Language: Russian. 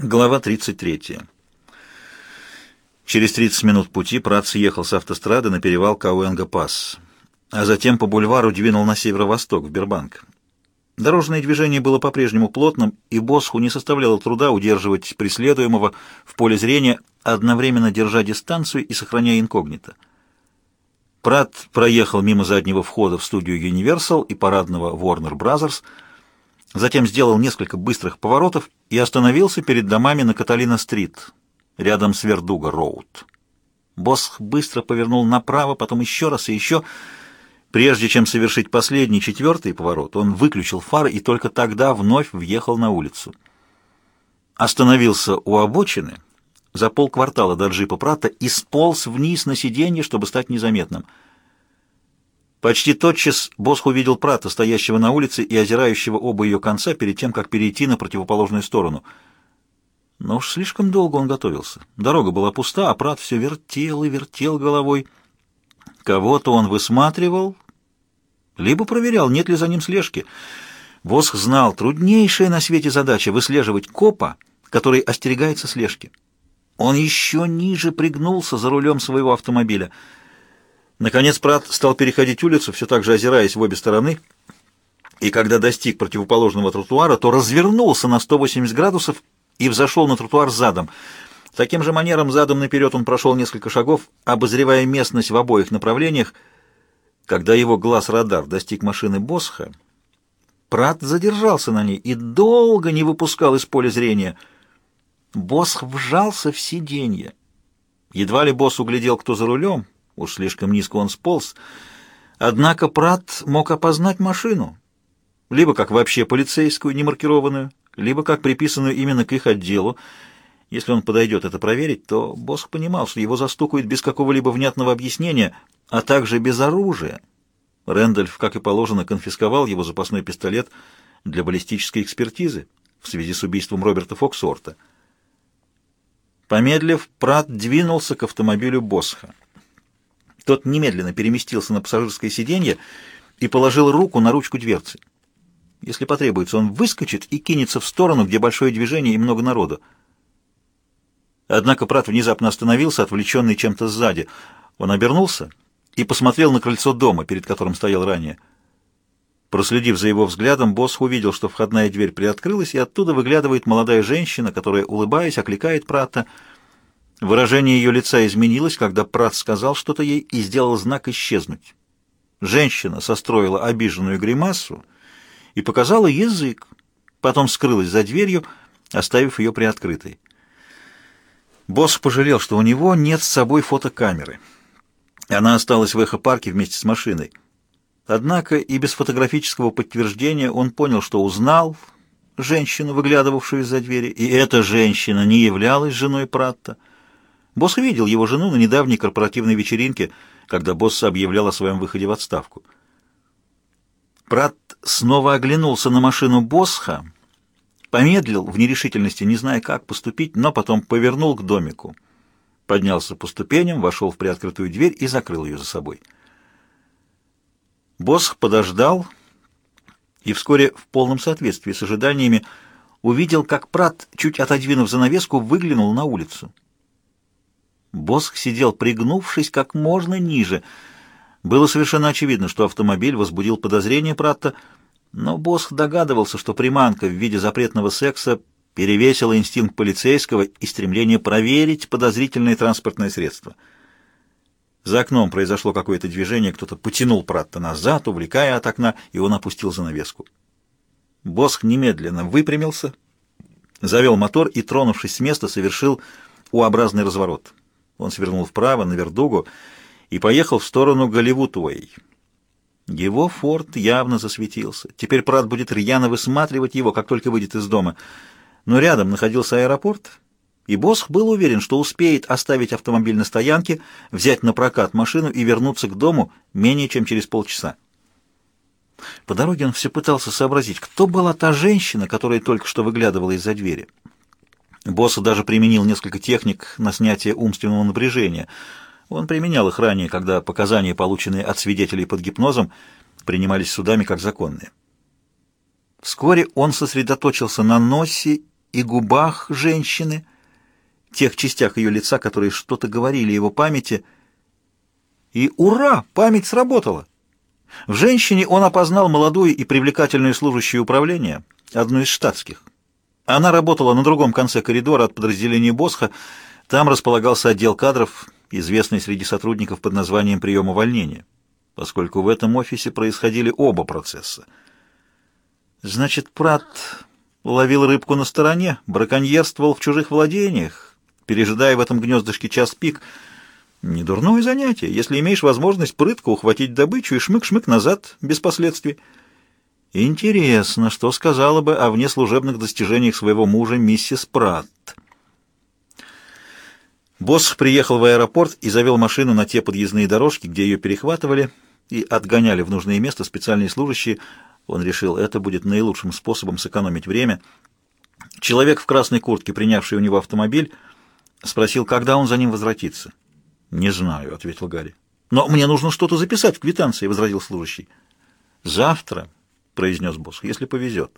Глава 33. Через 30 минут пути Прат съехал с автострады на перевал Кауэнга-Пасс, а затем по бульвару двинул на северо-восток, в Бербанк. Дорожное движение было по-прежнему плотным, и Босху не составляло труда удерживать преследуемого в поле зрения, одновременно держа дистанцию и сохраняя инкогнито. Прат проехал мимо заднего входа в студию Universal и парадного Warner Brothers, затем сделал несколько быстрых поворотов и остановился перед домами на Каталина-стрит, рядом с Вердуга-роуд. Босх быстро повернул направо, потом еще раз и еще. Прежде чем совершить последний, четвертый поворот, он выключил фары и только тогда вновь въехал на улицу. Остановился у обочины за полквартала до джипа Прата и сполз вниз на сиденье, чтобы стать незаметным — Почти тотчас Босх увидел Прата, стоящего на улице и озирающего оба ее конца перед тем, как перейти на противоположную сторону. Но уж слишком долго он готовился. Дорога была пуста, а Прат все вертел и вертел головой. Кого-то он высматривал, либо проверял, нет ли за ним слежки. Босх знал, труднейшая на свете задача — выслеживать копа, который остерегается слежки. Он еще ниже пригнулся за рулем своего автомобиля — Наконец Прат стал переходить улицу, все так же озираясь в обе стороны, и когда достиг противоположного тротуара, то развернулся на 180 градусов и взошел на тротуар задом. Таким же манером задом наперед он прошел несколько шагов, обозревая местность в обоих направлениях. Когда его глаз-радар достиг машины Босха, Прат задержался на ней и долго не выпускал из поля зрения. Босх вжался в сиденье. Едва ли Босс углядел, кто за рулем — Уж слишком низко он сполз. Однако Прат мог опознать машину, либо как вообще полицейскую, немаркированную, либо как приписанную именно к их отделу. Если он подойдет это проверить, то Босх понимал, что его застукают без какого-либо внятного объяснения, а также без оружия. Рэндольф, как и положено, конфисковал его запасной пистолет для баллистической экспертизы в связи с убийством Роберта Фоксорта. Помедлив, Прат двинулся к автомобилю Босха. Тот немедленно переместился на пассажирское сиденье и положил руку на ручку дверцы. Если потребуется, он выскочит и кинется в сторону, где большое движение и много народу. Однако Прат внезапно остановился, отвлеченный чем-то сзади. Он обернулся и посмотрел на крыльцо дома, перед которым стоял ранее. Проследив за его взглядом, босс увидел, что входная дверь приоткрылась, и оттуда выглядывает молодая женщина, которая, улыбаясь, окликает Прата — Выражение ее лица изменилось, когда Прат сказал что-то ей и сделал знак исчезнуть. Женщина состроила обиженную гримасу и показала язык, потом скрылась за дверью, оставив ее приоткрытой. Босс пожалел, что у него нет с собой фотокамеры. Она осталась в эхопарке вместе с машиной. Однако и без фотографического подтверждения он понял, что узнал женщину, выглядывавшую из-за двери, и эта женщина не являлась женой Пратта. Босс видел его жену на недавней корпоративной вечеринке, когда босс объявлял о своем выходе в отставку. Прат снова оглянулся на машину Босха, помедлил в нерешительности, не зная, как поступить, но потом повернул к домику. Поднялся по ступеням, вошел в приоткрытую дверь и закрыл ее за собой. Босх подождал и вскоре, в полном соответствии с ожиданиями, увидел, как Прат, чуть отодвинув занавеску, выглянул на улицу. Босх сидел, пригнувшись как можно ниже. Было совершенно очевидно, что автомобиль возбудил подозрение Пратта, но Босх догадывался, что приманка в виде запретного секса перевесила инстинкт полицейского и стремление проверить подозрительное транспортное средство. За окном произошло какое-то движение, кто-то потянул Пратта назад, увлекая от окна, и он опустил занавеску. Босх немедленно выпрямился, завел мотор и, тронувшись с места, совершил U-образный разворот. Он свернул вправо на Вердугу и поехал в сторону Голливуд-Уэй. Его форт явно засветился. Теперь Прат будет рьяно высматривать его, как только выйдет из дома. Но рядом находился аэропорт, и Босх был уверен, что успеет оставить автомобиль на стоянке, взять на прокат машину и вернуться к дому менее чем через полчаса. По дороге он все пытался сообразить, кто была та женщина, которая только что выглядывала из-за двери. Босс даже применил несколько техник на снятие умственного напряжения. Он применял их ранее, когда показания, полученные от свидетелей под гипнозом, принимались судами как законные. Вскоре он сосредоточился на носе и губах женщины, тех частях ее лица, которые что-то говорили его памяти. И ура! Память сработала! В женщине он опознал молодую и привлекательную служащую управления, одну из штатских. Она работала на другом конце коридора от подразделения Босха. Там располагался отдел кадров, известный среди сотрудников под названием «прием увольнения», поскольку в этом офисе происходили оба процесса. Значит, Прат ловил рыбку на стороне, браконьерствовал в чужих владениях, пережидая в этом гнездышке час пик. Недурное занятие, если имеешь возможность прытко ухватить добычу и шмык-шмык назад без последствий. Интересно, что сказала бы о внеслужебных достижениях своего мужа миссис Пратт. Босс приехал в аэропорт и завел машину на те подъездные дорожки, где ее перехватывали и отгоняли в нужное место специальные служащие. Он решил, это будет наилучшим способом сэкономить время. Человек в красной куртке, принявший у него автомобиль, спросил, когда он за ним возвратится. «Не знаю», — ответил Гарри. «Но мне нужно что-то записать в квитанции», — возразил служащий. «Завтра», произнес босс, — если повезет.